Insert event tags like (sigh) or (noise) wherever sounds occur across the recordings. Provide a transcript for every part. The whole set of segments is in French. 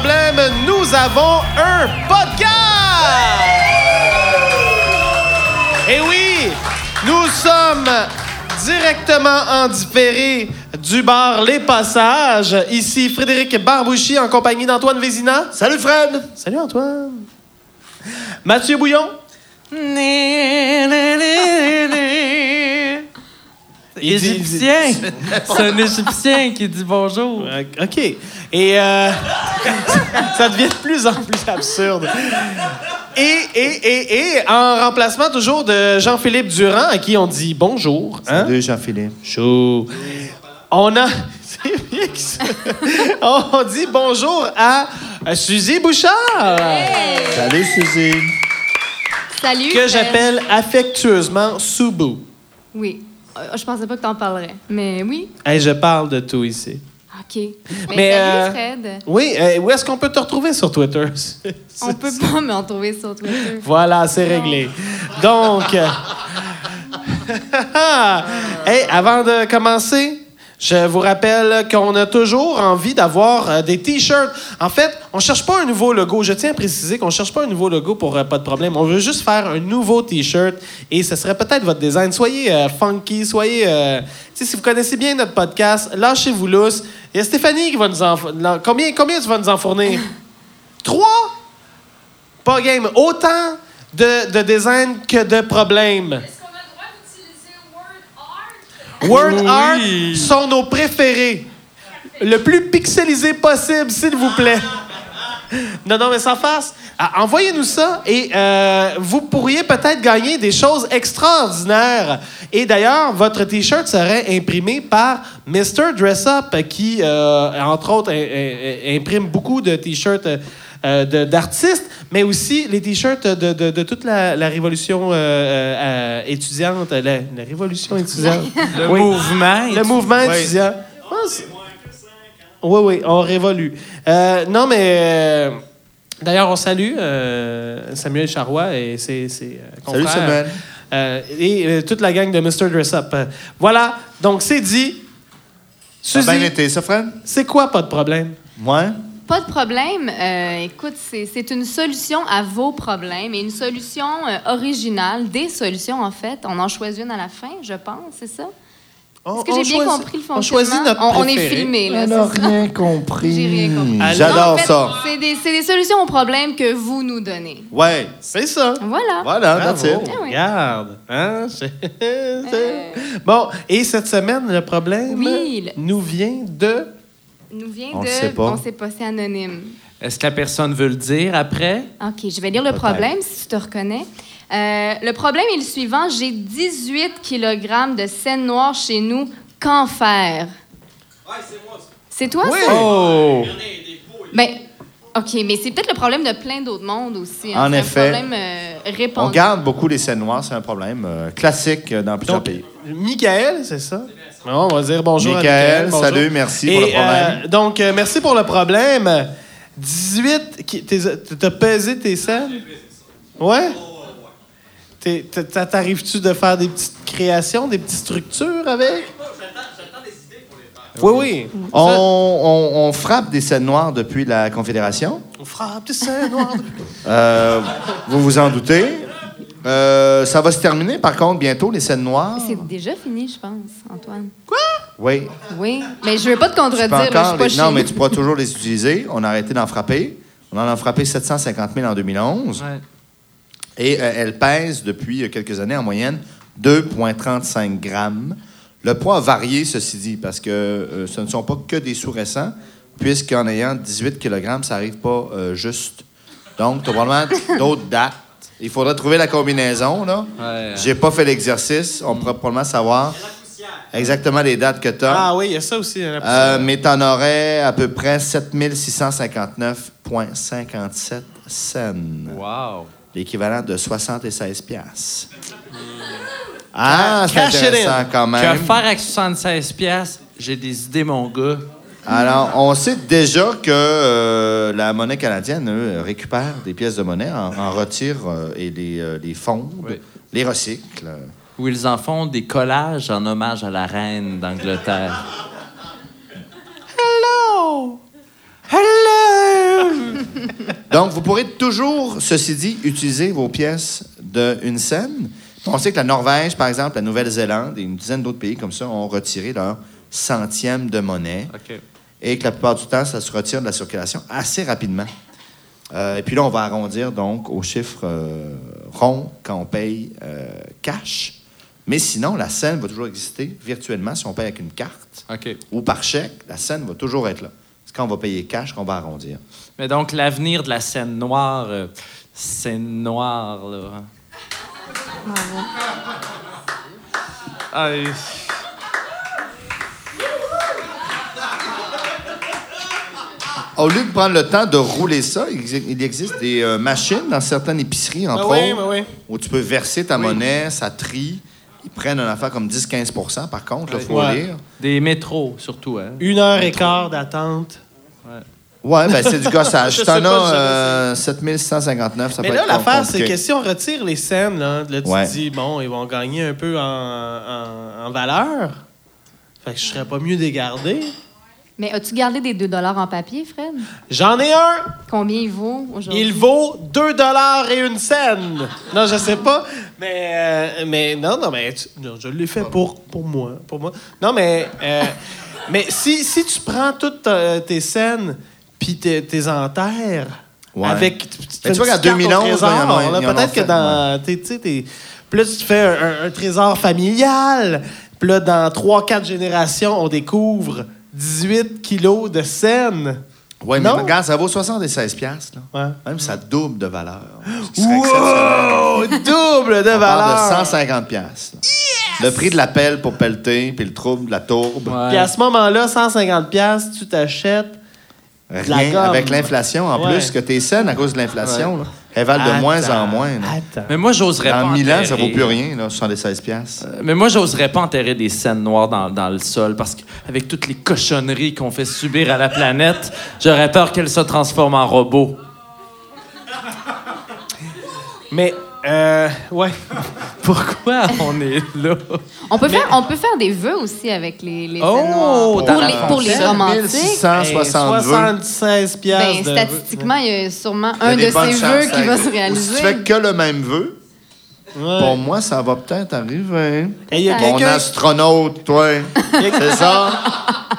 problème, nous avons un podcast! Et oui, nous sommes directement en différé du bar Les Passages. Ici Frédéric Barbouchi en compagnie d'Antoine Vézina. Salut Fred! Salut Antoine. Mathieu Bouillon. Égyptien. (laughs) C'est un Égyptien qui dit bonjour. Euh, OK. Et euh, (laughs) ça devient de plus en plus absurde. Et, et, et, et en remplacement toujours de Jean-Philippe Durand, à qui on dit bonjour. Hein? Salut Jean-Philippe. Chaud. On a. (laughs) On dit bonjour à à Suzy Bouchard, Salut Suzy. Salut. que j'appelle affectueusement Subu. Oui. Euh, je pensais pas que t'en parlerais. Mais oui. Hey, je parle de tout ici. OK. Mais, Mais, salut, euh, Fred. Oui, euh, où est-ce qu'on peut te retrouver sur Twitter? (laughs) On peut pas me retrouver sur Twitter. Voilà, c'est réglé. Donc, (laughs) (laughs) hey, avant de commencer, je vous rappelle qu'on a toujours envie d'avoir euh, des T-shirts. En fait, on cherche pas un nouveau logo. Je tiens à préciser qu'on cherche pas un nouveau logo pour euh, pas de problème. On veut juste faire un nouveau T-shirt et ce serait peut-être votre design. Soyez euh, funky, soyez... si vous connaissez bien notre podcast, lâchez-vous lousse. Il y a Stéphanie qui va nous en... fournir. Combien, combien tu vas nous en fournir? (laughs) Trois? Pas game. Autant de, de design que de problèmes. Word Oui. art sont nos préférés. Le plus pixelisé possible, s'il vous plaît. Non, non, mais sans farce. Ah, Envoyez-nous ça et euh, vous pourriez peut-être gagner des choses extraordinaires. Et d'ailleurs, votre T-shirt serait imprimé par Mr. Dress Up, qui, euh, entre autres, im- im- imprime beaucoup de T-shirts euh, d'artistes, mais aussi les T-shirts de, de- de toute la, la révolution euh, euh, euh, étudiante. La, la révolution étudiante. (laughs) Le Oui. mouvement. Le mouvement Oui. étudiant. Ah, c'est- Oui, oui, on révolue. Euh, non, mais d'ailleurs, on salue Samuel Charrois et ses, ses Salut. Samuel. Euh, et euh, toute la gang de Mr. Dress Up. Euh, voilà, donc c'est dit. Ça a bien Suzy, été ça, Fred? c'est quoi, pas de problème? Moi? Pas de problème. Euh, écoute, c'est c'est une solution à vos problèmes et une solution euh, originale, des solutions en fait. On en choisit une à la fin, je pense, c'est ça? On- Est-ce que on j'ai bien compris le On fonctionnement? choisit notre on, on est préféré. filmé, là, On rien compris. J'ai rien compris. J'adore En fait, ça. C'est des, c'est des solutions aux problèmes que vous nous donnez. Ouais. C'est ça. Voilà. Voilà, that's it. Ah oui. Regarde. Hein? (laughs) C'est- Bon, et cette semaine, le problème Oui, le- nous vient de... Nous vient On de. sait pas. On sait pas, c'est anonyme. Est-ce que la personne veut le dire après? OK, je vais lire le problème si tu te reconnais. Euh, le problème est le suivant. J'ai 18 kg de scène noire chez nous. Qu'en faire? c'est toi, Oui. ça? Oh! Ben, OK, mais c'est peut-être le problème de plein d'autres mondes aussi. hein. En effet. un problème euh. On garde beaucoup les scènes noires, c'est un problème euh, classique euh, dans plusieurs Donc, pays. Michael, c'est ça? Non, on va dire bonjour Michael, à Michael. bonjour. salut, merci pour le problème. euh, donc, euh, merci pour le problème. 18... qui- t'es- T'as pesé tes scènes? Ouais? T'arrives-tu de faire des petites créations, des petites structures avec? Oui, oui. On, Ça, on- on frappe des scènes noires depuis la Confédération. on frappe des scènes noires. Euh, vous vous en doutez. Euh, ça va se terminer, par contre, bientôt, les scènes noires. C'est déjà fini, je pense, Antoine. Oui. Oui, mais je veux pas te Tu contredire. peux là, je suis encore pas les- chez Non, mais tu pourras toujours les utiliser. On a arrêté d'en frapper. On en a frappé 750 000 en 2011. Ouais. Et euh, elle pèse depuis euh, quelques années en moyenne 2,35 grammes. Le poids a varié, ceci dit, parce que euh, ce ne sont pas que des sous récents, puisqu'en ayant 18 kg, ça n'arrive pas euh, juste. Donc, tu as probablement (laughs) d'autres dates. Il faudrait trouver la combinaison. là. Ouais. J'ai pas fait l'exercice. On pourrait probablement savoir exactement les dates que tu as. Ah oui, il y a ça aussi. la Euh, poussière. mais tu en aurais à peu près 7659,57 cents. Wow. L'équivalent de 76 piastres. Ah, c'est Cash it intéressant in. quand Que même. faire avec 76 pièces J'ai des idées, mon gars. Alors, on sait déjà que euh, la monnaie canadienne eux, récupère des pièces de monnaie, en, en retire euh, et les, euh, les fondent, Oui. les recycle. Où ils en font des collages en hommage à la reine d'Angleterre. Hello! Hello! Donc, vous pourrez toujours, ceci dit, utiliser vos pièces d'une scène. On sait que la Norvège, par exemple, la Nouvelle-Zélande et une dizaine d'autres pays comme ça ont retiré leur centième de monnaie et que la plupart du temps, ça se retire de la circulation assez rapidement. Euh, et puis là, on va arrondir donc au chiffre euh, rond quand on paye euh, cash. Mais sinon, la scène va toujours exister virtuellement si on paye avec une carte ou par chèque. La scène va toujours être là. C'est quand on va payer cash qu'on va arrondir. Mais donc, l'avenir de la scène noire, scène noire, là. Au lieu de prendre le temps de rouler ça, il exi- il existe des euh, machines dans certaines épiceries, entre Ah oui, autres, oui, oui. où tu peux verser ta monnaie, ça trie. Ils prennent une affaire comme 10-15% par contre, il faut Ouais. lire. Des métros, surtout, hein. Une heure et quart d'attente. Ouais, ben c'est du gossage. T'en as euh, 7659, ça Mais peut là, être l'affaire, c'est que si on retire les scènes, là, là tu Ouais. te dis, bon, ils vont gagner un peu en, en- en valeur. Fait que je serais pas mieux de les garder. Mais as-tu gardé des 2 en papier, Fred? J'en ai un! Combien il vaut aujourd'hui? Il vaut 2 dollars et une scène. Non, je sais pas. Mais, euh, mais non, non, mais tu- non, je l'ai fait pour, pour moi. Pour moi. Non, mais, euh, (laughs) mais si, si tu prends toutes euh, tes scènes puis tes, tes enterres Ouais. avec. Tu, tu vois qu'en petite carte au 2011, trésor, là, ils en ont- là, ils en ont Peut-être que dans. t'es- tu sais, là, tu fais un, un- un trésor familial. Puis là, dans 3-4 générations, on découvre 18 kilos de scènes. Ouais, mais Non? regarde, ça vaut 76 piastres, là. Ouais. Même ça double de valeur. Wow! Double de On valeur! parle de 150 piastres. Le prix de la pelle pour pelleter, puis le trouble de la tourbe. Ouais. Puis à ce moment-là, 150 pièces, tu t'achètes. Rien gomme. avec l'inflation en Ouais. plus, que tes scènes, à cause de l'inflation, elles valent de Attends, moins en moins. Attends. Mais moi, j'oserais pas. Dans 1000 ans, ça vaut plus rien, là, 76 piastres. Mais moi, j'oserais pas enterrer des scènes noires dans, dans le sol parce qu'avec toutes les cochonneries qu'on fait subir à la planète, j'aurais peur qu'elle se transforme en robot. Mais, euh, ouais. (laughs) Pourquoi on est là? On peut, faire, on peut faire des vœux aussi avec les, les Oh, dans Pour les, pour les romantiques. 1660 vœux. 76 piastres. Ben, statistiquement, il y a sûrement Il y a un de ces vœux qui va se Ou réaliser. Si tu fais que le même vœu, Ouais. pour moi, ça va peut-être arriver. Et il y a Mon quelqu'un astronaute, toi. (laughs) C'est ça?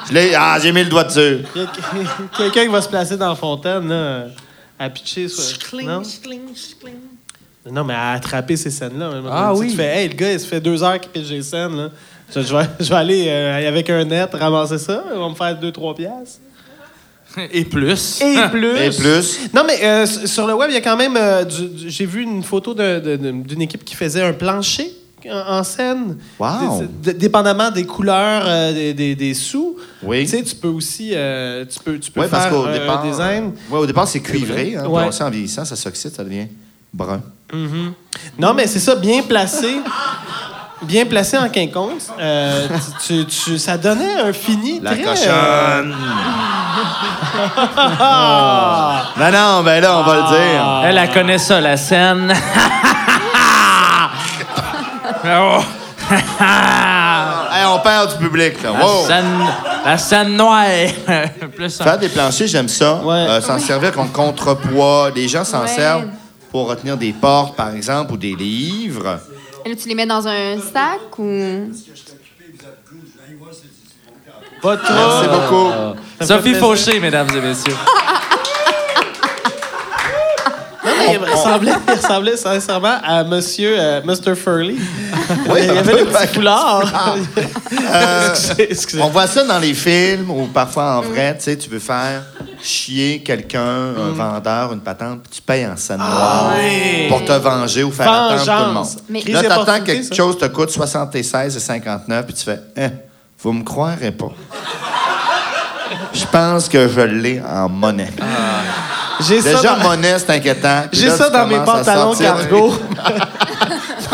Je l'ai- Ah, j'ai mis le doigt dessus. il y a (laughs) quelqu'un qui va se placer dans la fontaine, là, à pitcher. sur- Non? Non, mais à attraper ces scènes-là. Ah oui. Tu fais, hey, le gars, il se fait deux heures qu'il pitche des scènes. Là. Je, je vais, je vais aller euh, avec un net ramasser ça. Il va me faire deux, trois piastres. Et plus. Et (laughs) plus. Et plus. Non, mais euh, sur le web, il y a quand même. euh, du- du- J'ai vu une photo de- de- de- d'une équipe qui faisait un plancher en, en scène. Wow. D- d- Dépendamment des couleurs euh, des, des- des sous. Oui. Tu sais, tu peux aussi. euh, tu peux, tu peux Oui, parce faire qu'au un, départ, un design. ouais, au départ, c'est cuivré. Hein, Ouais. on en vieillissant, ça s'oxyde, ça devient brun. Non, mais c'est ça, bien placé. Bien placé en quinconce. Euh, tu, tu- tu- ça donnait un fini La très... euh, cochonne. ah! Non, non, ben là, on va le dire. Elle, elle connaît ça, la scène. Oh. (laughs) Hey, on perd du public, là. La Wow. scène, la scène noire. (laughs) Plus Faire des planchers, j'aime ça. Ouais. Euh, s'en servir comme contrepoids. Les gens s'en Ouais. servent pour retenir des portes, par exemple, ou des livres. Et là, tu les mets dans un sac ou? Pas trop. Merci beaucoup. Sophie. Fauché, mesdames et messieurs. Non, mais il ressemblait, il ressemblait sincèrement à Monsieur euh, Mr. Furley. (laughs) Oui, il y avait peu, le petit ouais. foulard. (laughs) Euh, excusez. On voit ça dans les films ou parfois en vrai, tu sais, tu veux faire chier quelqu'un, un vendeur, une patente, puis tu payes en scène noire oui. pour te venger ou faire attendre tout le monde. Vengeance. Mais- Là, t'attends quelque ça? chose te coûte 76 et 59, puis tu fais hein, vous me croirez pas. Je pense que je l'ai en monnaie. J'ai ça, Déjà, dans, monnaie, c'est inquiétant. J'ai ça dans mes pantalons cargo. (laughs)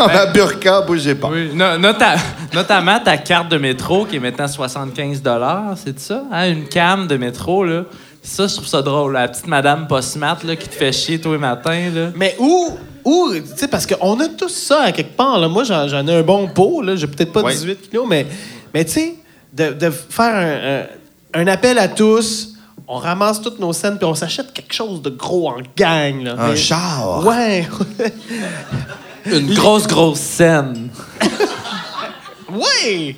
Dans ma burqa, bougez pas. Oui, no- nota- notamment ta carte de métro qui est maintenant 75 c'est ça? Hein, Une cam de métro, là. Ça, je trouve ça drôle. La petite madame pas smart là, qui te fait chier tous les matins. Là. Mais où, où tu sais, parce qu'on a tous ça à quelque part. Là. Moi, j'en, j'en ai un bon pot. Là. J'ai peut-être pas Ouais. 18 kilos, mais, mais tu sais, de, de faire un, un- un appel à tous on ramasse toutes nos scènes, puis on s'achète quelque chose de gros en gang. Là. Un Mais- char. Ouais. (laughs) (laughs) Une grosse, grosse scène. (laughs) ouais.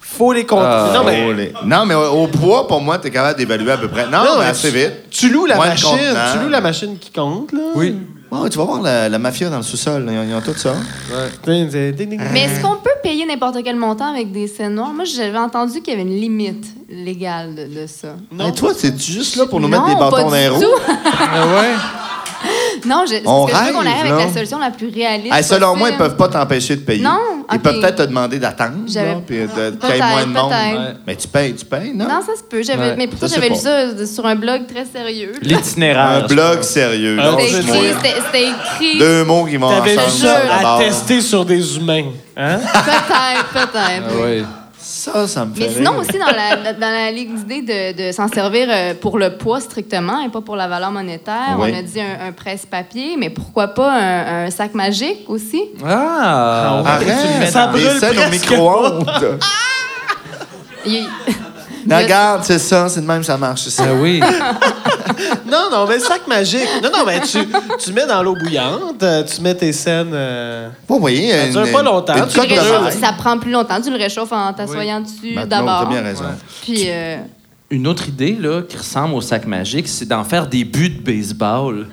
Faut les compter. Ah, non, mais, les- Non, mais au, au poids, pour moi, tu es capable d'évaluer à peu près. Non, non, mais assez tu, vite. Tu loues la Moins machine. Tu loues la machine qui compte, là. Oui. Oh, tu vas voir la, la mafia dans le sous-sol. Ils, ils ont tout ça. Mais est-ce qu'on peut payer n'importe quel montant avec des scènes noires? Moi, j'avais entendu qu'il y avait une limite légale de, de ça. Non. Et toi, c'est juste là pour nous non, mettre des bâtons dans les roues? tout. Ah ouais? (laughs) (laughs) Non, je, On parce que je veux qu'on rêve, arrive là. avec la solution la plus réaliste. Hey, selon moi, ils possible. peuvent pas t'empêcher de payer. Non? Ils peuvent peut-être te demander d'attendre, puis de- Peut-être, moins de monde. Ouais. Mais tu payes, tu payes, non? Non, ça se peut. Ouais. Mais sais j'avais lu ça sur un blog très sérieux? L'itinéraire. Un blog sérieux. Ah, C'était écrit-. Deux mots qui vont T'avais ensemble. vu ça à tester sur des humains. Hein? Peut-être, peut-être. Ah. Ça, ça me fait Mais sinon rire. aussi, dans la, (laughs) dans la ligue d'idées de, de s'en servir euh, pour le poids strictement et pas pour la valeur monétaire, Oui. on a dit un, un presse-papier, mais pourquoi pas un, un sac magique aussi? Ah! Ah, tu le mets Arrête, ça brûle au presque micro-ondes. (laughs) Non, regarde, c'est ça, c'est de même que ça marche. c'est ça. Ah oui. (laughs) Non, non, mais le sac magique. Non, non, mais tu, tu mets dans l'eau bouillante, euh, tu mets tes scènes. euh, Bon, vous voyez, Ça une, dure pas longtemps. une Tu le ça prend plus longtemps. Tu le réchauffes en t'assoyant dessus Maintenant, d'abord. t'as bien raison. Puis, euh, Une autre idée là, qui ressemble au sac magique, c'est d'en faire des buts de baseball.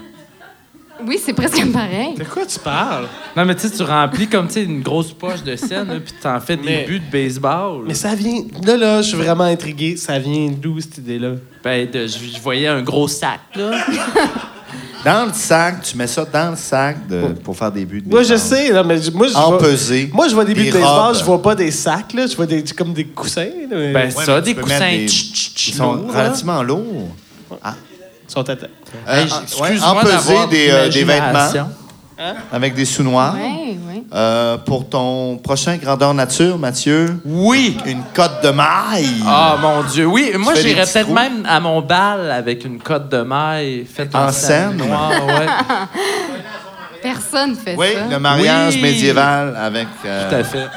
Oui, c'est presque (laughs) pareil. De quoi tu parles? Non, mais tu sais, tu remplis comme tu sais, une grosse poche de scène, là, puis tu en fais Mais- des buts de baseball. Mais ça vient. Là, là, je suis vraiment intrigué. Ça vient d'où, cette idée-là? Ben, de- je, je voyais un gros sac, là. (laughs) Dans le sac, tu mets ça dans le sac de- pour faire des buts de Moi, je baseball. sais, là, mais moi, je vois. Moi, je vois des buts de Des baseball, robes. je vois pas des sacs, là. Je vois des, comme des coussins. là, mais Ben, Ouais, ça, mais des peux coussins. mettre des- tch, tch, tch, Ils sont lourds, là. relativement lourds. ils sont terre. Euh, Hey, ouais, des, euh, des vêtements d'imagination. avec des sous-noirs. Oui, oui. Euh, pour ton prochain grandeur nature, Mathieu, Oui! une cote de maille. Ah, mon Dieu. Oui, moi, j'irais peut-être trous. même à mon bal avec une cote de maille faite en, En scène? noire, ouais. (laughs) Personne fait oui, ça. le mariage Oui. médiéval avec. euh, Tout à fait.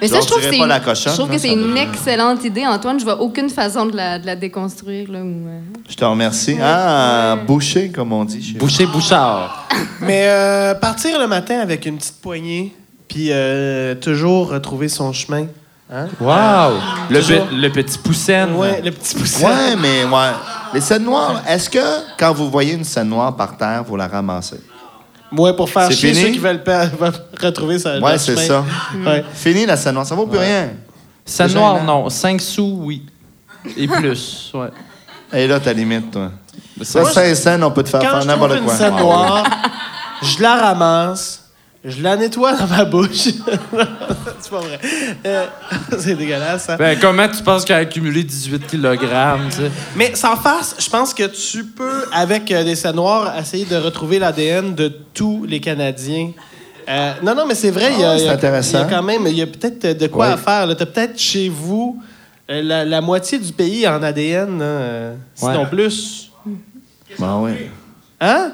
Mais Je ça, je trouve que c'est pas une, la cochonne, je trouve là, que c'est ça une devient- excellente idée, Antoine. Je vois aucune façon de la, de la déconstruire. Là, ou, euh, Je te remercie. Ah, boucher, comme on dit. Boucher Bouchard. (laughs) Mais euh, partir le matin avec une petite poignée, puis euh, toujours retrouver son chemin. Hein? Wow! Le, pe- le petit poussem. Ouais, le petit poussin. Ouais, mais ouais. Les scènes noires, est-ce que quand vous voyez une scène noire par terre, vous la ramassez? Ouais, pour faire C'est chier fini? ceux qui veulent pas- (laughs) retrouver sa Ouais, c'est ça. Ouais. Fini la scène noire, ça vaut plus rien. Scène noire, gênant. non. 5 sous, oui. Et (laughs) plus, ouais. Et là, ta limite, toi. Ça, Moi, 5 scènes, on peut te faire Quand faire je trouve n'importe une quoi. scène Ouais. noire, je la ramasse, je la nettoie dans ma bouche. (laughs) c'est pas vrai. Euh, (laughs) c'est dégueulasse, ça. Ben, comment tu penses qu'il a accumulé 18 kg, tu sais? Mais sans farce, je pense que tu peux, avec euh, des scènes noires, essayer de retrouver l'ADN de tous les Canadiens. Euh, non, non, mais c'est vrai, il y a, Ah, c'est il y a- intéressant. il y a quand même, il y a peut-être de quoi Ouais. à faire. Tu as peut-être chez vous euh, la, la moitié du pays en ADN, là, euh, sinon Ouais. plus. Ben oui. Hein?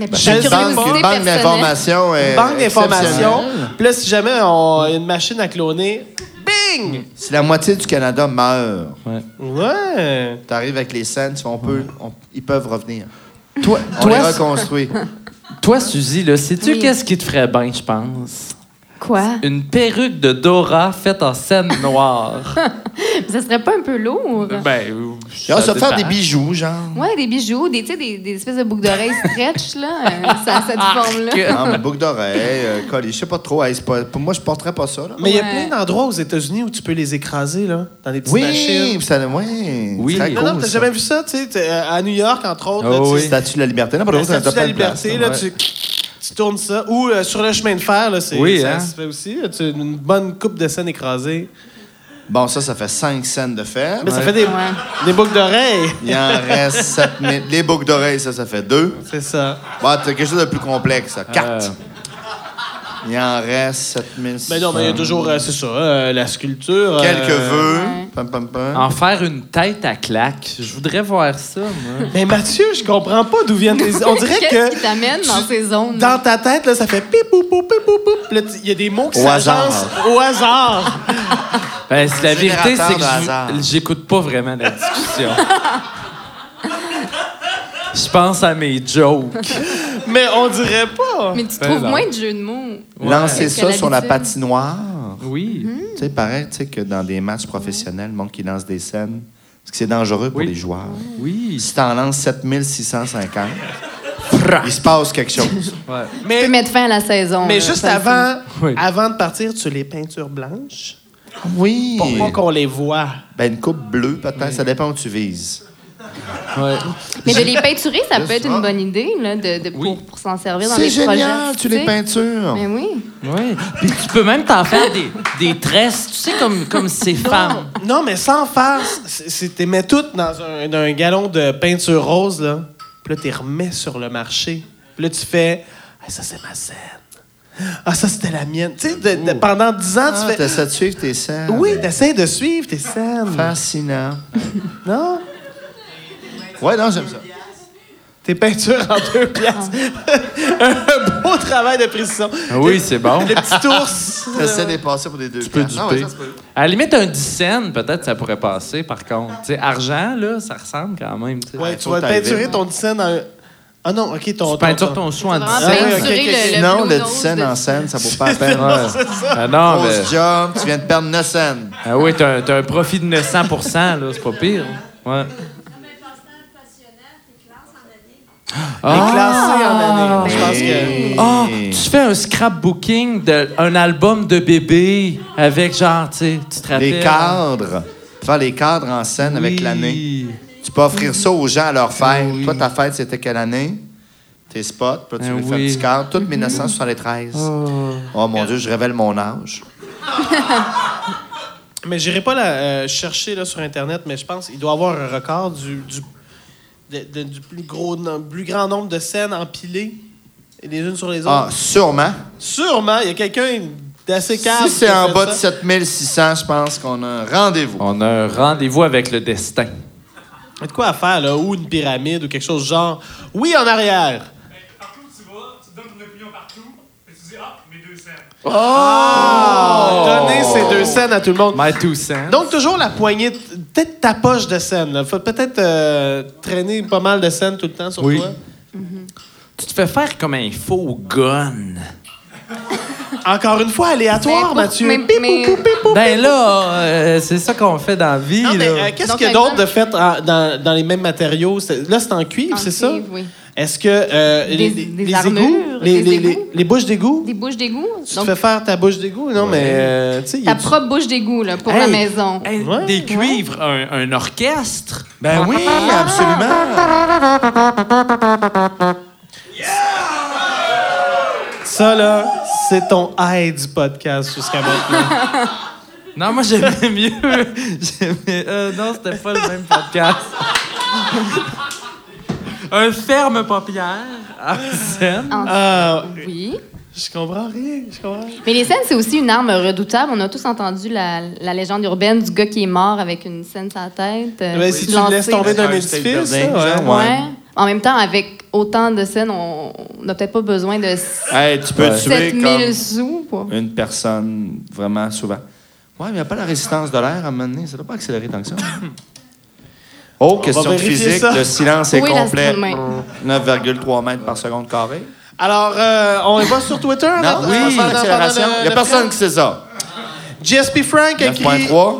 Une pas. banque, banque d'informations. banque d'informations. Puis là, si jamais on a une machine à cloner, bing! Si la moitié du Canada meurt, Ouais. t'arrives avec les scènes, tu on peut, on- ils peuvent revenir. Toi, On les reconstruit. toi Suzy, là, sais-tu Oui. qu'est-ce qui te ferait bien, je pense? Quoi? Une perruque de Dora faite en scène noire. (laughs) Ça serait pas un peu lourd? ben, On va se faire des bijoux, genre. Ouais, des bijoux, des, des, des espèces de boucles d'oreilles stretch, là. (laughs) euh, ça, cette forme-là. Non, mais boucle d'oreille, euh, collier, je sais pas trop. hey, c'est pas- pour moi, je porterais pas ça. Là. Mais il y a plein d'endroits aux États-Unis où tu peux les écraser, là, dans des petites machines. Oui, ça, ouais, Oui. très Non, cool, non, t'as ça. jamais vu ça, tu sais, euh, à New York, entre autres. là, Oh tu- oui. Statue de la liberté. Non, pas La ça statue de la place, liberté, là. là, tu, tu tournes ça. Ou euh, sur le chemin de fer, là, c'est, Oui, ça hein? se fait aussi. là, tu as une bonne coupe de scène écrasée. Bon, ça, ça fait 5 scènes de fer. Mais ça fait des, Ouais. des boucles d'oreilles. Il en reste 7000. Les boucles d'oreilles, ça, ça fait 2. C'est ça. Bon, t'as quelque chose de plus complexe, ça. 4. Il en reste 7000. Mais non, mais il y a toujours, euh, c'est ça, euh, la sculpture. Quelques euh, vœux. Ouais. Pam, pam, pam. En faire une tête à claque. Je voudrais voir ça, moi. (laughs) Mais Mathieu, je comprends pas d'où viennent les. On dirait Qu'est-ce que qui t'amène dans ces zones? dans ta tête, là, ça fait pip, poup, poup, pip. Puis là, tu- Il y a des mots qui Au s'agencent au hasard. Ben, c'est la vérité, c'est que de hasard. je- j'écoute pas vraiment la discussion. (laughs) Je pense à mes jokes. (laughs) Mais on dirait pas. Mais tu Ben trouves non. moins de jeux de mots. Lancer ça sur la patinoire. Oui. Tu sais, paraît tu sais, que dans des matchs professionnels, le monde qui lance des scènes, parce que c'est dangereux pour Oui. les joueurs. Oui. Si t'en lances 7650, il se passe quelque chose. Ouais. Tu peux Mais, mettre fin à la saison. mais juste avant, Oui. avant de partir, tu les peintures blanches? Oui. pour pas qu'on les voit. Ben, une coupe bleue, peut-être. Ça dépend où tu vises. Ouais. Mais de les peinturer, ça peut être une bonne idée là, de, de- Oui. pour, pour s'en servir dans C'est les projets. génial, tu les peintures. Mais oui. Oui. Puis tu peux même t'en faire des, des tresses, tu sais, comme, comme ces femmes. Non, mais sans farce. C'est- c'est- T'es mets toutes dans un, dans un galon de peinture rose, là. Puis là, t'es remets sur le marché. Puis là, tu fais Ah, ça, c'est ma scène. Ah, ça, c'était la mienne. Tu sais, pendant dix ans, Ah, tu fais. t'essaies de suivre tes scènes. Oui, t'essaies de suivre tes scènes. Fascinant. Non? Ouais, non, j'aime ça. Tes peintures en deux (laughs) pièces. (laughs) un beau travail de précision. Ah oui, c'est bon. Le petit ours. De les passer pour des deux peux piastres. Ah ouais, duper. ça. À la limite, un 10 cents, peut-être, ça pourrait passer, par contre. Tu sais, argent, là, ça ressemble quand même. tu sais. Ouais, tu faut vas que t'ailles peinturer vite. ton scène en. Ah non, ok, ton. Tu peintures ton sou en 10 Vraiment cents. Ah oui, peinturer ok, ok. le, le Sinon, Blue le Nose 10 cents de- en scène, ça vaut pas la (laughs) peine. Ah non, mais... Grosse job, tu viens de perdre 9 cents. Ah oui, t'as un, t'as un profit de 900 là, c'est pas pire. Ouais. Les classés en année. Je pense que. Ah, tu fais un scrapbooking d'un album de bébé avec genre, tu sais, tu te rappelles? Les cadres. Faire les cadres en scène avec l'année. Tu peux offrir ça aux gens à leur fête. Oui. Toi, ta fête, c'était quelle année? Tes spots, puis là, tu Ah lui fais un petit cadre. Tout 1973. Oh. mon Dieu, je révèle mon âge. (laughs) Mais j'irai pas la, euh, chercher là, sur Internet, mais je pense qu'il doit y avoir un record du, du, de- de- du plus, gros, plus grand nombre de scènes empilées les unes sur les autres. Ah, sûrement. Sûrement, il y a quelqu'un d'assez calme. Si c'est en bas de ça. 7600, je pense qu'on a un rendez-vous. On a un rendez-vous avec le destin. Il y a de quoi à faire, là, ou une pyramide, ou quelque chose du genre. Oui, en arrière. Partout où tu vas, tu donnes ton opinion partout, et tu dis Ah, mes deux scènes. Donner ces deux scènes à tout le monde. My two cents. Donc, toujours la poignée, de- peut-être ta poche de scène. Là. Faut peut-être euh, traîner pas mal de scènes tout le temps sur Oui. toi. tu te fais faire comme un faux gun. Encore une fois, aléatoire, Mais- Mathieu. mais- Pip, mais-. Ben là, euh, c'est ça qu'on fait dans la vie. Non, mais là. euh, qu'est-ce qu'il y a d'autre de fait en- dans, dans les mêmes matériaux? C'est- Là, c'est en cuivre, En c'est ça? oui. Est-ce que euh, les, Des- les- des les armures, égouts, les, des les- égouts. les- les bouches d'égout, Des bouches d'égout. tu Donc, te fais faire ta bouche d'égout? Non, mais euh, ta du- propre bouche d'égout là, pour Hey, la maison. hey, Ouais, des ouais. cuivres, un, un orchestre. Ben oui, absolument. Ça, là, c'est ton high du podcast jusqu'à maintenant. (laughs) Non, moi j'aimais mieux. (laughs) J'aimais. euh, non, c'était pas le même podcast. (laughs) un ferme paupière en scène. En- Ah, Oui. je comprends rien, je comprends rien. Mais les scènes, c'est aussi une arme redoutable. On a tous entendu la, la légende urbaine du gars qui est mort avec une scène sur la tête. euh, Ben, si tu le lancée. laisses tomber d'un édifice, ouais. genre, Ouais. En même temps, avec autant de scènes, on n'a peut-être pas besoin de Hey, tu peux tuer 7000 comme sous. Quoi. une personne vraiment souvent. Ouais, mais il n'y a pas la résistance de l'air à un moment donné. Ça ne doit pas accélérer tant que ça. Oh, question physique. ça. Le silence est Oui, complet. l'astronomie. 9,3 mètres par seconde carré. Alors, euh, on va sur Twitter? Non, là? oui, Il n'y a personne qui sait ça. GSP Frank a écrit 9,3.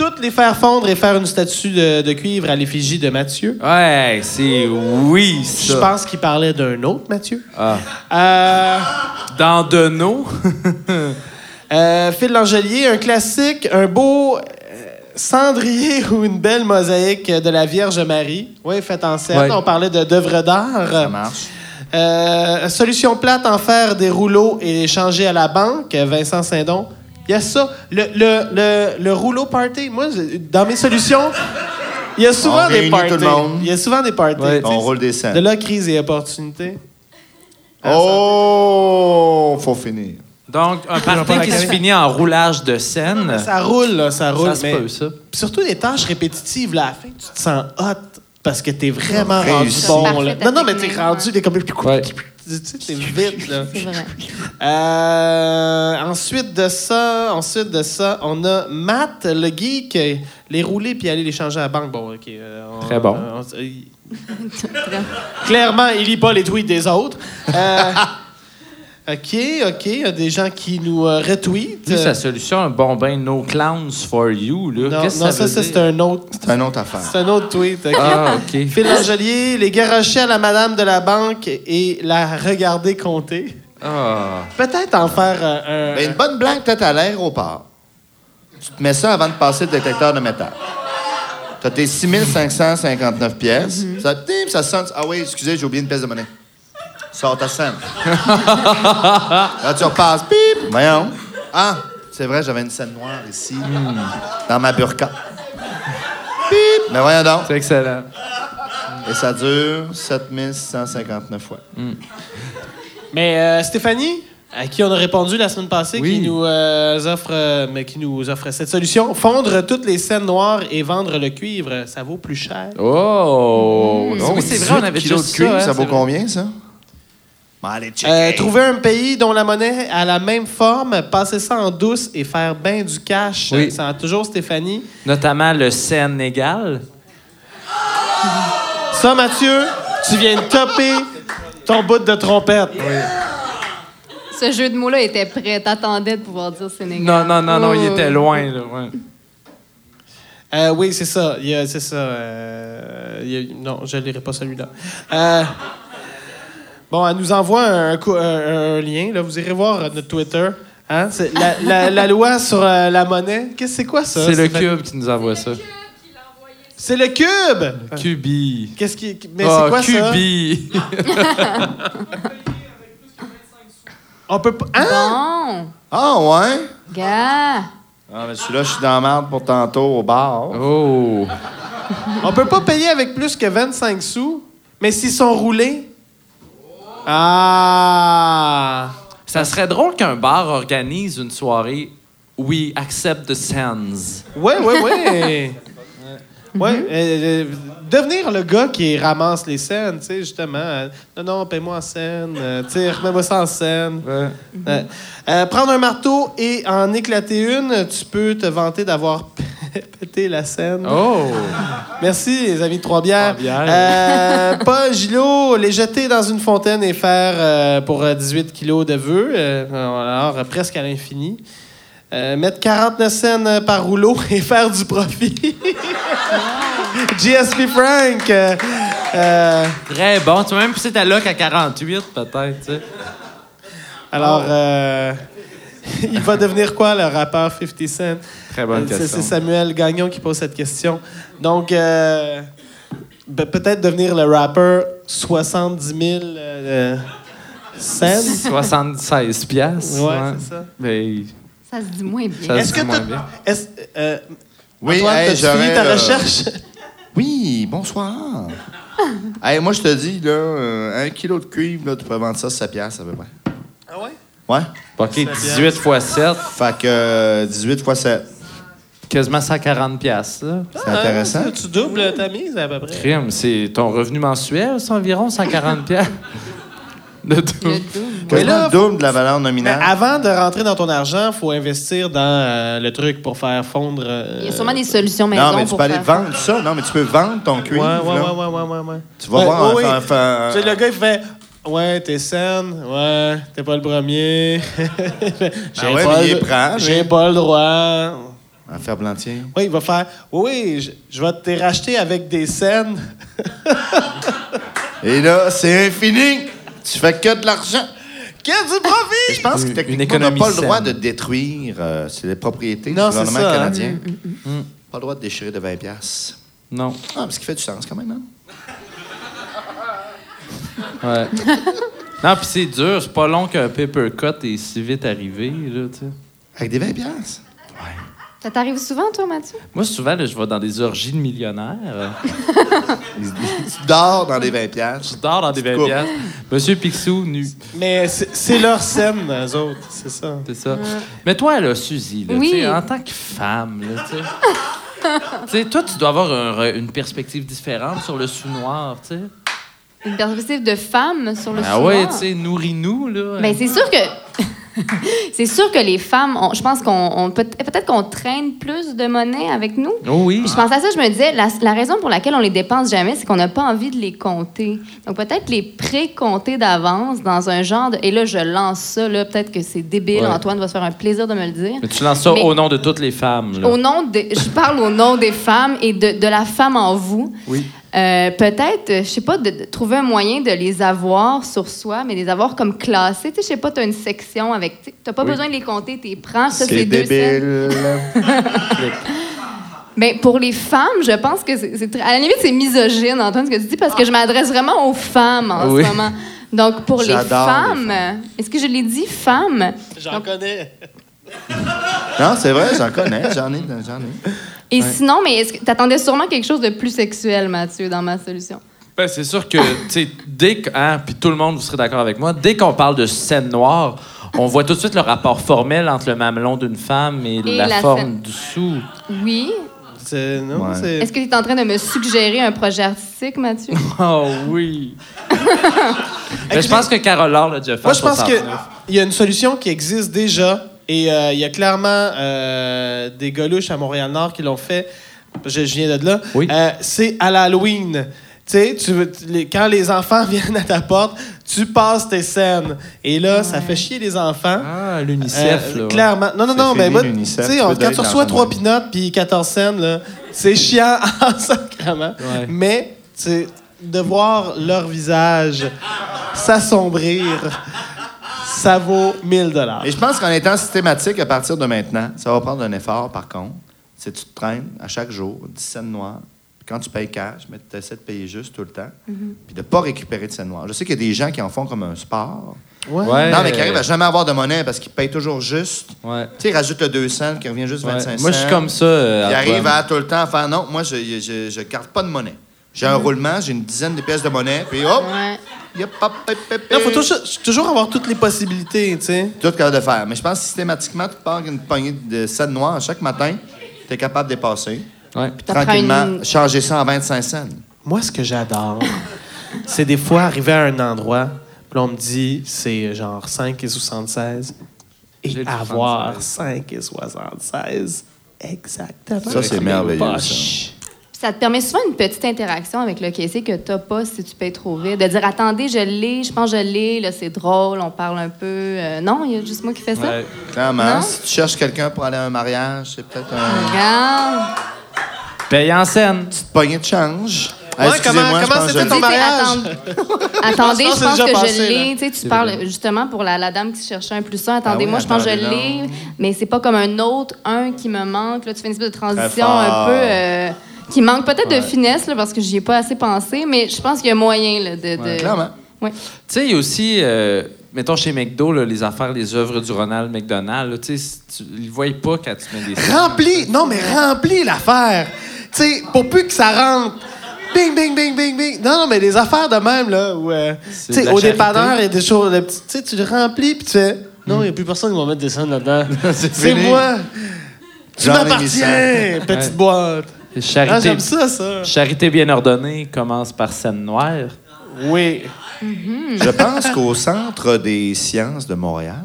Toutes les faire fondre et faire une statue de, de cuivre à l'effigie de Mathieu? Ouais, c'est oui, Je pense qu'il parlait d'un autre Mathieu. Ah. Euh, Dans Deneau. (laughs) euh, Phil Langelier, un classique, un beau euh, cendrier (laughs) ou une belle mosaïque de la Vierge Marie. Oui, faite en scène. Ouais. On parlait de d'œuvres d'art. Ça marche. Euh, solution plate, en faire des rouleaux et les changer à la banque. Vincent Saint-Don. Il y a ça. Le, le, le, le rouleau party. Moi, dans mes solutions, il y a souvent On des parties. tout le monde. Il y a souvent des parties. Ouais. On roule des De scènes. là, crise et opportunité. Oh, faut finir. Donc, un party la qui se finit en roulage de scène. Ça roule, là, ça roule. Ça se mais peut, ça. Puis surtout les tâches répétitives, là, à la fin, tu te sens hot parce que t'es vraiment rendu bon. Là. Non, non, mais t'es rendu, t'es comme... Ouais. Tu sais, c'est vite, là. C'est vrai. Euh, ensuite de ça, ensuite de ça, on a Matt, le geek, euh, les rouler puis aller les changer à la banque. Bon, OK. euh, on- Très bon. euh, on- (laughs) Clairement, il lit pas les tweets des autres. (laughs) OK, OK. Il y a des gens qui nous euh, retweetent. Lui, sa solution, un bon ben no clowns for you. Là. non, Qu'est-ce que non, ça, ça, ça, c'est un autre. C'est une autre affaire. C'est un autre tweet. OK. Ah, OK. Phil Angelier, les garocher à la madame de la banque et la regarder compter. Ah. Peut-être en faire euh, un. Ben, une bonne blague, peut-être à l'aéroport. Tu te mets ça avant de passer le détecteur de métal. Tu as tes 6559 pièces. Ça, tim, ça sonne. Ah oui, excusez, j'ai oublié une pièce de monnaie. Sors ta scène. (laughs) Là, tu repasses. Pip! Voyons. Ah, c'est vrai, j'avais une scène noire ici, dans ma burqa. Pip! Mais voyons donc. C'est excellent. Et ça dure 7659 fois. Mais euh, Stéphanie, à qui on a répondu la semaine passée, Oui. qui nous euh, offre, euh, mais qui nous offre cette solution, fondre toutes les scènes noires et vendre le cuivre, ça vaut plus cher. Oh! Oh, oui, c'est vrai, on avait 18 kilos juste de cuivre, ça. hein, ça vaut combien, ça? Allez. Euh, trouver un pays dont la monnaie a la même forme, passer ça en douce et faire bien du cash. Oui. Ça a toujours Stéphanie. Notamment le Sénégal. Ça, Mathieu, tu viens de topper ton bout de trompette. Ce jeu de mots-là était prêt. T'attendais de pouvoir dire Sénégal. Non, non, non, non, il Oh, était loin. Là, ouais. Euh, oui, c'est ça. Il y a- C'est ça. euh, il y a- non, je ne lirai pas celui-là. Bon, elle nous envoie un, un- un lien. Là. Vous irez voir euh, notre Twitter. Hein? C'est La, la- la loi sur euh, la monnaie. Qu'est-ce que c'est quoi ça? C'est le cube qui nous envoie ça. C'est le cube! Cubi. Qu'est-ce qui. Mais Ah, c'est quoi ça? Cubi. (laughs) On peut pas. Hein? Bon, Ah, ouais? gars. Ah, mais celui-là, je suis dans la merde pour tantôt au bar. Oh! On peut pas payer avec plus que 25 sous, mais s'ils sont roulés. Ah! Ça serait drôle qu'un bar organise une soirée We accept the sands. Ouais, ouais, ouais. (laughs) Ouais, euh, euh, devenir le gars qui ramasse les scènes, tu sais, justement. euh, non, non, paie-moi en scène. euh, tu sais, remets-moi ça en scène. Prendre un marteau et en éclater une, tu peux te vanter d'avoir pété la scène. Oh! Merci, les amis de Trois-Bières. Trois-Bières. Euh, Paul Gillot, les jeter dans une fontaine et faire euh, pour euh, 18 kilos de vœux, euh, alors euh, presque à l'infini. Euh, mettre 49 cents euh, par rouleau (laughs) et faire du profit. GSP Frank. euh, euh, Très bon. Tu vas même pousser ta loc à 48, peut-être, tu sais. alors, euh, (laughs) il va devenir quoi, le rappeur 50 Cent? Très bonne c'est- question. C'est Samuel Gagnon qui pose cette question. Donc, euh, be- peut-être devenir le rappeur 70 000 euh, cents. 76 piastres. Ouais, c'est ça. Mais Ça se dit moins bien. Est-ce que bien. est-ce- euh, Oui, Antoine, hey, t'as-tu fini j'aurais, ta euh, recherche? Oui, bonsoir. (laughs) hey, moi, je te dis, là, euh, un kilo de cuivre, là, tu peux vendre ça 7 piastres à peu près. Ah ouais? Ouais? OK, 18 fois 7, Fait que euh, 18 fois 7. Quasiment 140 piastres. là. C'est intéressant. Ah, tu doubles ta mise à peu près. Crime, c'est ton revenu mensuel, c'est environ 140 piastres. Le Le double. double. Mais là, le double de la valeur Mais nominale. avant de rentrer dans ton argent, il faut investir dans euh, le truc pour faire fondre. euh, Il y a sûrement des solutions maison non, mais tu pour peux aller faire vendre ça. Non, mais tu peux vendre ton Ouais, cuivre. ouais, là. ouais, ouais, ouais, ouais, ouais. Tu vas Ouais, voir ouais, un- oui. un- un- Tu sais, le gars, il fait Ouais, t'es saine. Ouais, t'es pas le premier. J'ai (laughs) Ah ouais, pas mais il le- est prêt, J'ai pas le droit. Un fer blantier? Oui, il va faire Oui, je, je vais te racheter avec des scènes. Et là, c'est infini. Tu fais que de l'argent. Quel du Et profit! je pense que techniquement, on n'a pas le droit saine. de détruire euh, c'est les propriétés Non, du c'est gouvernement ça, hein. canadien. Pas le droit de déchirer de 20 piastres. Non. Ah, parce qu'il fait du sens quand même, hein? (laughs) Ouais. non, puis c'est dur. C'est pas long qu'un paper cut est si vite arrivé, là, tu sais. Avec des 20 piastres. Ça t'arrive souvent, toi, Mathieu? Moi, souvent, là, je vais dans des orgies de millionnaires. Tu dors dans des 20 piastres. Je dors dans des Tu 20 coupes. piastres. Monsieur Picsou, nu. Mais c'est leur scène, eux autres, c'est ça. C'est ça. Mais toi, là, Suzy, là, Oui. tu sais, en tant que femme, là, tu sais. (laughs) tu sais, toi, tu dois avoir un une perspective différente sur le sous-noir, tu sais. Une perspective de femme sur le Ah soir. ouais, tu sais, nourris-nous, là. Ben, c'est sûr que. (laughs) c'est sûr que les femmes, on- je pense qu'on on peut peut-être qu'on traîne plus de monnaie avec nous. Oh oui. Puis je pensais à ça, je me disais, la, la raison pour laquelle on les dépense jamais, c'est qu'on n'a pas envie de les compter. Donc peut-être les pré-compter d'avance dans un genre de. Et là, je lance ça, là, peut-être que c'est débile, Ouais. Antoine va se faire un plaisir de me le dire. Mais tu lances ça Mais- au nom de toutes les femmes, là. Au nom de, je parle au nom des femmes et de, de la femme en vous. Oui. Euh, peut-être, euh, je sais pas, de, de trouver un moyen de les avoir sur soi, mais les avoir comme classés. Tu sais, je sais pas, tu as une section avec. Tu n'as pas Oui. besoin de les compter, tu les prends. Ça, C'est débile. (laughs) Ben, pour les femmes, je pense que c'est. À la limite, c'est misogyne, Antoine, ce que tu dis, parce que je m'adresse vraiment aux femmes en Oui. ce moment. Donc, pour les J'adore les femmes, est-ce que je l'ai dit, femmes? J'en connais. non, c'est vrai, j'en connais. J'en ai. J'en ai. Et sinon, mais est-ce que t'attendais sûrement quelque chose de plus sexuel, Mathieu, dans ma solution? Ben, c'est sûr que, tu sais, dès que. Hein, puis tout le monde, vous serez d'accord avec moi, dès qu'on parle de scène noire, on voit tout de suite le rapport formel entre le mamelon d'une femme et, Et la, la forme scène. dessous. Oui. C'est, non, Ouais. c'est... Est-ce que tu es en train de me suggérer un projet artistique, Mathieu? (laughs) Oh oui. (laughs) Ben, je pense que Carole Laure l'a déjà fait. Moi, je pense 69. qu'il y a une solution qui existe déjà. Et euh, il y a clairement euh, des goluches à Montréal-Nord qui l'ont fait. Je, je viens de là. Oui. Euh, c'est à l'Halloween. Tu sais, quand les enfants (laughs) viennent à ta porte, tu passes tes scènes. Et là, ça fait chier les enfants. Ah, l'UNICEF, Euh, là. ouais. clairement. Non, non, non, mais tu sais, quand tu reçois ton 3 moyen. pinottes puis 14 cents, là, c'est chiant en sacrement. Ouais. Mais, c'est de voir leur visage s'assombrir, ça vaut 1000 dollars. Et je pense qu'en étant systématique à partir de maintenant, ça va prendre un effort, par contre. C'est que tu te traînes à chaque jour 10 cents noirs. Puis Quand tu payes cash, mais tu essaies de payer juste tout le temps. Puis de ne pas récupérer de scènes noires. Je sais qu'il y a des gens qui en font comme un sport. Ouais. Ouais. Non, mais qui arrivent à jamais avoir de monnaie parce qu'ils payent toujours juste. Ouais. Tu sais, ils rajoutent le 200 qui revient juste Ouais. 25 cents. Moi, je suis comme ça. euh, Ils arrivent à tout le temps à faire non, moi, je ne garde pas de monnaie. J'ai un roulement, j'ai une dizaine de pièces de monnaie, puis hop, Ouais. Yep, hop, hop, hop, Il faut toujours, toujours avoir toutes les possibilités, tu sais. Tout capable de faire. Mais je pense que systématiquement, tu pars une poignée de scènes noires chaque matin, tu es capable de dépasser. Ouais. Puis Ça tranquillement, une- changer ça en 25 cents. Moi, ce que j'adore, c'est des fois arriver à un endroit, puis là, on me dit c'est genre 5 et 76, et avoir 76. 5 et 76 exactement. Ça, c'est merveilleux, poches. Ça te permet souvent une petite interaction avec le caissier que tu n'as pas si tu payes trop vite. De dire Attendez, je l'ai, je pense que je l'ai, là, c'est drôle, on parle un peu. Euh, non, il y a juste moi qui fais ça? Ouais. Clairement, Non? si tu cherches quelqu'un pour aller à un mariage, c'est peut-être un Regarde. Paye en scène. petite poignée de change. Ouais, Ah, comment- comment c'était ton mariage? attends- (laughs) Attendez, Je pense que je l'ai. Tu sais, tu parles justement pour la, la dame qui cherchait un plus un. Attendez-moi, oui, je pense que je l'ai. Mais c'est pas comme un autre un qui me manque. Là, tu fais une espèce de transition un peu. euh, qui manque peut-être de finesse, là, parce que j'y ai pas assez pensé, mais je pense qu'il y a moyen là, de. de... Clairement. Ouais. Tu sais, il y a aussi, euh, mettons chez McDo, là, les affaires, les œuvres du Ronald McDonald. là, Tu sais, ils ne voient pas quand tu mets des. Remplis, non, mais remplis l'affaire. Tu sais, pour plus que ça rentre. Bing, bing, bing, bing, bing. Non, non, mais des affaires de même, là, où, euh, tu sais, au charité. dépanneur, il y a des choses, tu sais, tu le remplis, puis tu fais, non, il n'y a plus personne qui va mettre des scènes là-dedans. (laughs) C'est moi. Tu m'appartiens, petite boîte. Charité, Ah, j'aime ça, ça. charité bien ordonnée commence par scène noire. Oui. Je pense qu'au Centre des sciences de Montréal,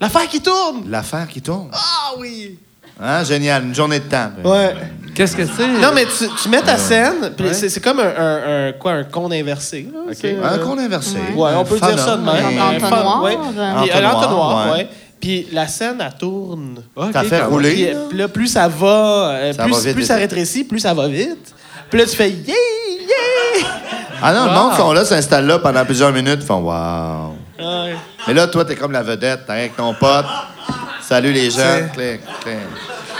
L'affaire qui tourne. l'affaire qui tourne. Ah oui. Hein, génial, une journée de temps. Ouais. Qu'est-ce que c'est? Non, mais tu, tu mets ta scène, puis Ouais. c'est c'est comme un, un- un- quoi, un cône inversé. là. OK. C'est, Un euh, compte inversé. Ouais, on peut Un dire ça de même. En Un entonnoir. Puis, euh, Entonnoir, ouais. Puis la scène, elle tourne. T'as fait rouler. Puis, euh, puis là, plus ça va, euh, Ça plus, va vite, plus vite, ça rétrécit, plus ça va vite. Puis là, tu fais yeah, yeah! Ah non, le monde sont là, s'installe là pendant plusieurs minutes, ils font wow. Ouais. Mais là, toi, t'es comme la vedette, t'es avec ton pote. Salut les gens. Clic, clic.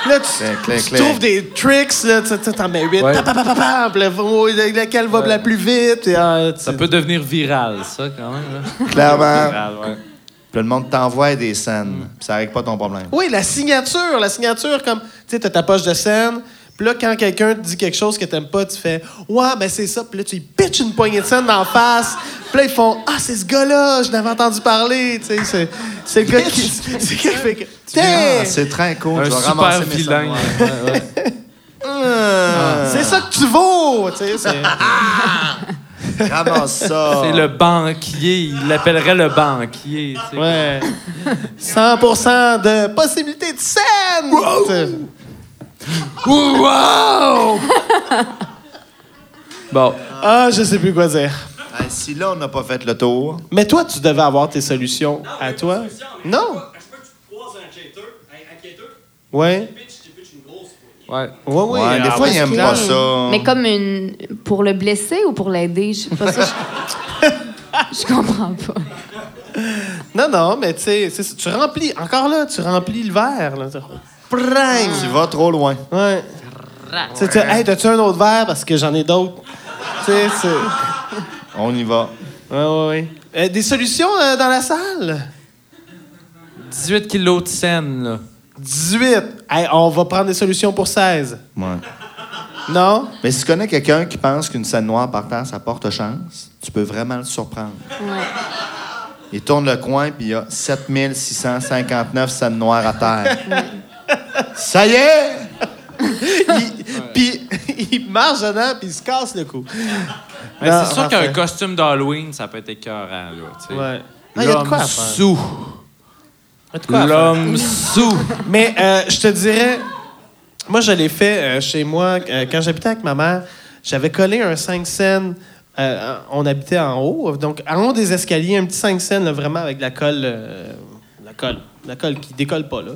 Là, tu, trouves des tricks, là, tu tu- t'en mets huit. Ouais. Pa, pa, pa, pa, pa, puis là, faut- laquelle va la plus vite. et, tu- Ça peut devenir viral, ça, quand même. là. Clairement. Viral, ouais. Puis le monde t'envoie des scènes. Puis ça règle pas ton problème. Oui, la signature, la signature, comme, tu sais, t'as ta poche de scène, puis là, quand quelqu'un te dit quelque chose que t'aimes pas, tu fais « Ouais, ben c'est ça », puis là, tu lui pitches une poignée de scène d'en face, puis là, ils font « Ah, c'est ce gars-là, je n'avais entendu parler », tu sais, c'est, c'est le gars qui... (laughs) C'est le gars qui fait que... Ah, c'est très cool. Un je vais super ramasser mes vilain. scènes. Ouais, ouais. (laughs) Ah. C'est ça que tu vaux, tu sais, c'est... Ramasse ça. (laughs) C'est le banquier. Il l'appellerait le banquier. tu sais. Ouais. 100% de possibilité de scène! Wow! Bon. Ah, je sais plus quoi dire. Si là, on n'a pas fait le tour, Mais toi, tu devais avoir tes solutions à toi. Non? Ouais. pitch, tu pitches une grosse poignée. Ouais. Ouais, ouais. ouais, des fois, ils aiment c'est pas ça. Mais comme une. Pour le blesser ou pour l'aider? Je sais pas ça. Je, (laughs) je comprends pas. Non, non, mais tu sais, tu remplis, encore là, tu remplis le verre. Là. Prang! Tu vas trop loin. Ouais. Tu sais, tu- hey, t'as-tu un autre verre? Parce que j'en ai d'autres? Tu sais, c'est. On y va. Ouais, ouais, ouais. Euh, des solutions euh, dans la salle? 18 kilos de scène, là. 18. Hey, on va prendre des solutions pour 16. Ouais. Non? Mais si tu connais quelqu'un qui pense qu'une scène noire par terre, ça porte chance, tu peux vraiment le surprendre. Ouais. Il tourne le coin, puis il y a 7659 scènes noires à terre. Ça y est! Il- Puis il marche dedans, puis il se casse le cou. Mais Non, c'est sûr parfait. qu'un costume d'Halloween, ça peut être écœurant, là. tu sais. Ouais. Il y a de quoi à L'homme faire. sous. Il y a de quoi à faire. L'homme sous. Mais euh, je te dirais, moi, je l'ai fait euh, chez moi euh, quand j'habitais avec ma mère. J'avais collé un 5 scènes. euh, on habitait en haut, donc en haut des escaliers, un petit 5 scènes, là, vraiment avec de la colle, euh, colle, la colle qui décolle pas là.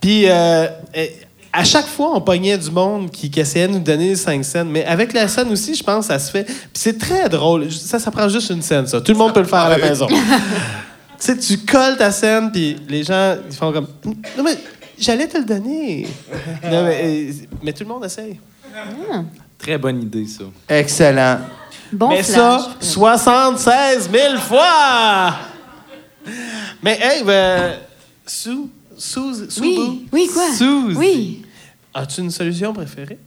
Puis euh, euh, à chaque fois, on pognait du monde qui, qui essayait de nous donner les 5 scènes, mais avec la scène aussi, je pense, ça se fait. Puis c'est très drôle. Ça, ça prend juste une scène, ça. Tout le monde peut le faire à la maison. (laughs) tu sais, tu colles ta scène, puis les gens, ils font comme. Non, mais j'allais te le donner. non, mais, euh, mais tout le monde essaye. Très bonne idée, ça. Excellent. Bon mais flash. ça, 76 000 fois! Mais, hey, ben, Sue, Sue, Sue Oui, oui, quoi? Suzy. Oui. as-tu une solution préférée?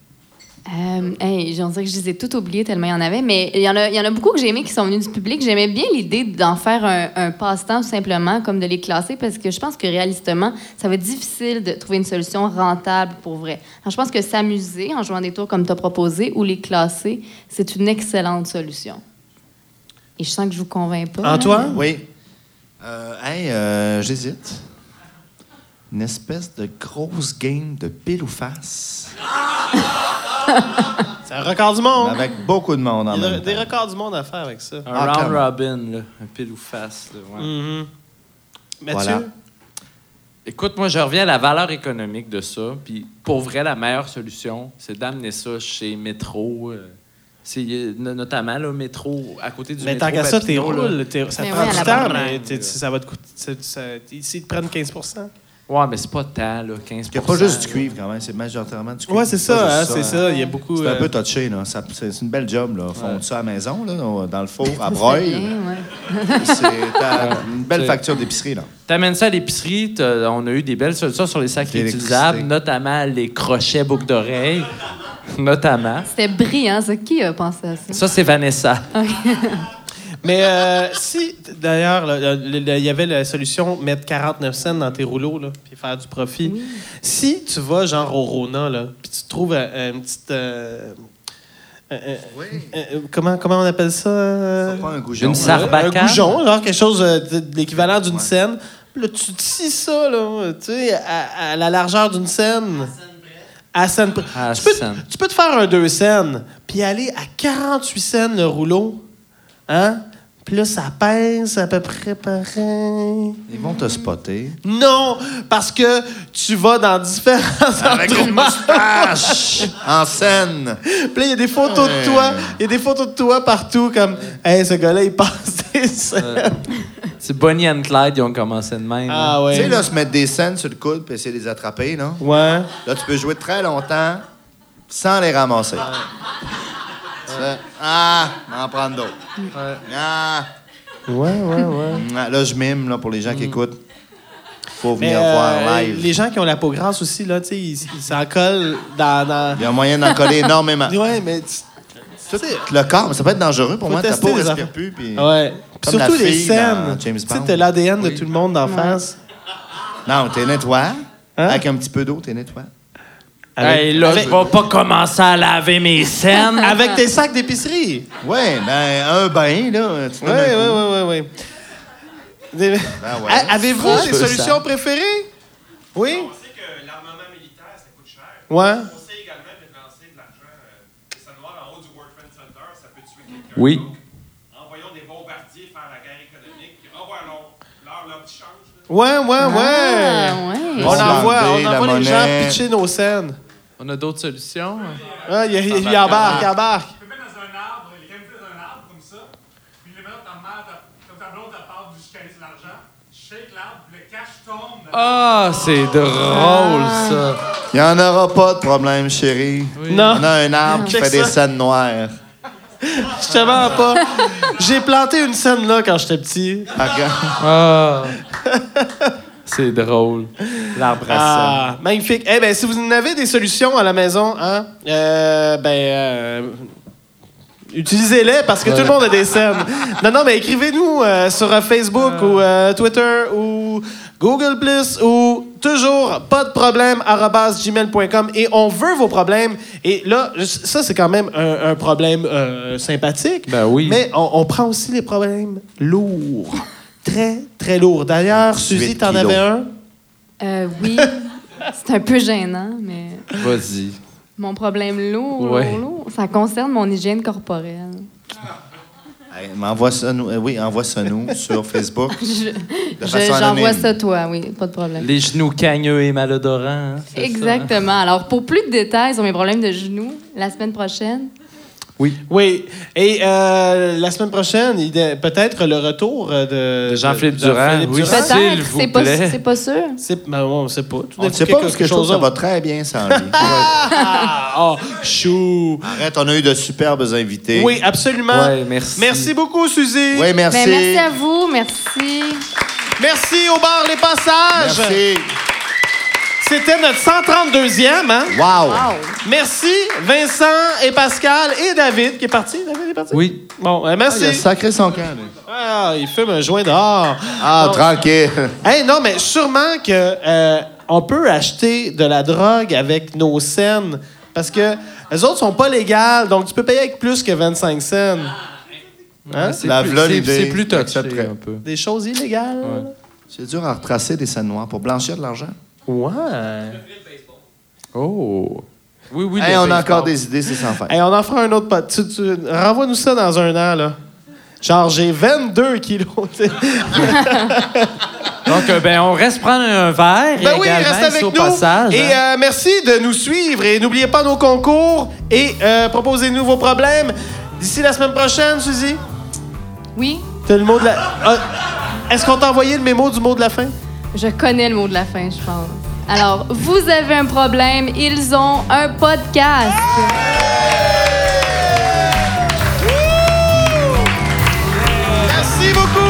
Euh, hey, j'en dirais que je les ai toutes oubliées tellement il y en avait, mais il y en a, il y en a beaucoup que j'ai aimé qui sont venus du public. J'aimais bien l'idée d'en faire un, un passe-temps tout simplement, comme de les classer, parce que je pense que réalistement, ça va être difficile de trouver une solution rentable pour vrai. Alors, je pense que s'amuser en jouant des tours comme tu as proposé ou les classer, c'est une excellente solution. Et je sens que je vous convainc pas. là. Antoine? Oui. Euh, hey, euh, j'hésite. Une espèce de grosse game de pile ou face. (laughs) C'est un record du monde. Avec beaucoup de monde en Il y a même des temps. records du monde à faire avec ça. Un Ah, round comme- robin, là. Un pile ou face, là. ouais. Mhm. Mathieu? Voilà. Écoute, moi, je reviens à la valeur économique de ça. Puis, pour vrai, la meilleure solution, c'est d'amener ça chez Métro. euh, c'est euh, no- notamment le métro à côté du Mais métro. tant qu'à ça, t'es roule. Ça Mais prend ouais, du temps, mais ça va te coûter. ça- ça- Ici, ils te prennent 15 Ouais, mais c'est pas tant, là, 15 Il n'y a pas juste du cuivre quand même, c'est majoritairement du cuivre. Ouais, c'est ça, hein, c'est ça. Il y a beaucoup. C'est un euh, peu touché, là. Ça- C'est une belle job, là. Fondre ça à la maison, là, dans le four, (laughs) à broil. (laughs) C'est une belle facture d'épicerie, là. T'amènes ça à l'épicerie, t'as- on a eu des belles solutions sur les sacs L'électricité. réutilisables, notamment les crochets boucles d'oreilles, (laughs) notamment. C'était brillant, ça. Qui a pensé à ça? Ça, c'est Vanessa. Mais euh, si, d'ailleurs, il y avait la solution mettre 49 cents dans tes rouleaux, là, puis faire du profit. Si tu vas, genre, au Rona, là, puis tu trouves euh, une petite. euh, euh, euh, euh, comment, comment on appelle ça? euh? Pas un goujon. Une sarde. Sarbacane? Un goujon, genre quelque chose euh, l'équivalent d'une scène. Puis Là, tu tisses ça, là, tu sais, à, à la largeur d'une scène. À scène près. À tu, peux, scène. tu peux te faire un deux scènes, puis aller à 48 scènes le rouleau. Hein? Puis là, ça pèse à peu près pareil. Ils vont te spotter. Non, parce que tu vas dans différents Avec endroits. une moustache en scène. Puis là, il y a des photos de toi. Il y a des photos de toi partout, comme, hey, ce gars-là, il passe des scènes. C'est Bonnie and Clyde, ils ont commencé de même. Ah Tu ouais. sais, là, se mettre des scènes sur le coude puis essayer de les attraper, là. Ouais. Là, tu peux jouer très longtemps sans les ramasser. Fais, Ah, m'en prendre d'autres. Ah. Ouais, ouais, ouais. Ah, Là, je mime là, pour les gens qui écoutent. faut venir voir euh, live. les gens qui ont la peau grasse aussi, là, tu sais, ils s'en collent dans. dans... Il y a moyen d'en coller énormément. (laughs) Ouais, mais. Tout le corps, mais ça peut être dangereux pour Faut moi. Ta tester peau les respire plus. Puis... Ouais. Puis surtout la les scènes. Tu sais, t'as l'ADN de tout le monde d'en face. Non, t'es nettoie. Hein? Avec un petit peu d'eau, t'es nettoie. Avec, Hey, là, avec- je vais pas commencer à laver mes scènes. (laughs) avec tes sacs d'épicerie. Ouais, ben, un bain, là. Oui, oui, oui, oui, oui. Des- (laughs) ouais. A- Avez-vous Ça, des ça. solutions préférées? Oui? On sait que l'armement militaire, ça coûte cher. Ouais. On sait également dépenser de l'argent. Euh, ça noir en haut du World Trade Center, ça peut tuer quelqu'un. Oui. Donc, envoyons des bombardiers faire la guerre économique, puis envoyons leur, leur petit change. là. Ouais, ouais, ouais. Ah, ouais. On envoie, on envoie les gens pitcher nos scènes. On a d'autres solutions? Ah, il, il, il embarque, il embarque. Tu peux mettre dans un arbre, les camoufler dans un arbre comme ça, puis les mettre dans ta mère, comme ta blonde, ta part du sur l'argent, shake l'arbre, le cash tombe. Ah, c'est drôle, ça. Il n'y en aura pas de problème, chérie. Non, On a un arbre qui fait des scènes noires. je te mens pas. J'ai planté une scène là quand j'étais petit. Ah. (laughs) C'est drôle. L'arbre à Ah, magnifique. Eh ben, si vous en avez des solutions à la maison, hein, euh, ben, euh, utilisez-les parce que tout le monde a des scènes. Non, non, mais écrivez-nous euh, sur Facebook ou Twitter ou Google Plus ou toujours pas de problème gmail.com et on veut vos problèmes. Et là, ça c'est quand même un, un problème sympathique. Ben oui. Mais on, on prend aussi les problèmes lourds. Très, très lourds. D'ailleurs, 18 Suzy, t'en avais un? Euh, oui, (laughs) c'est un peu gênant, mais Vas-y. mon problème lourd, Ouais. lourd, lourd, ça concerne mon hygiène corporelle. (laughs) Hey, envoie ça nous, euh, oui, envoie ça nous sur Facebook. (laughs) Je- J'envoie ça toi, oui, pas de problème. Les genoux cagneux et malodorants. hein, ça? Exactement. Alors, pour plus de détails sur mes problèmes de genoux, la semaine prochaine, Oui. Et euh, la semaine prochaine, peut-être le retour euh, de, De Jean-Philippe Durand, oui. Durand. Peut-être, c'est pas, plaît. c'est pas sûr. C'est, ben, on sait pas. Tout On ne sait pas parce que que ça chose va très bien sans lui. (laughs) Ah, oh, chou. Arrête, on a eu de superbes invités. Oui, absolument. Ouais, merci. Merci beaucoup, Suzy. Oui, merci. Ben, merci à vous, merci. Merci au bar Les Passages. Merci. C'était notre 132e. Hein? Wow. Wow. Merci, Vincent et Pascal et David qui est parti? David est parti? Oui. Bon, euh, Ah, merci. il a sacré son camp, lui. Ah, il fume un joint dehors. Ah, tranquille. (laughs) Hey, non, mais sûrement que euh, on peut acheter de la drogue avec nos scènes parce que les autres sont pas légales, donc tu peux payer avec plus que 25 cents. Hein? C'est La c'est- plus touché un peu. Des choses illégales. C'est dur à retracer des scènes noires pour blanchir de l'argent. Ouais. Oh. Oui, oui. Hey, on a encore des idées, c'est sans faire. Hey, on en fera un autre pot. Tu, tu- renvoie-nous ça dans un an, là. Genre, j'ai 22 kilos. (laughs) Donc, euh, ben, on reste prendre un verre. Ben oui, également, reste avec nous. passage. et hein. euh, merci de nous suivre. Et n'oubliez pas nos concours. Et euh, proposez-nous vos problèmes. D'ici la semaine prochaine, Suzy, Oui, t'as le mot de la. Ah, Est-ce qu'on t'a envoyé le mémo du mot de la fin? Je connais le mot de la fin, je pense. Alors, vous avez un problème, ils ont un podcast. Merci beaucoup!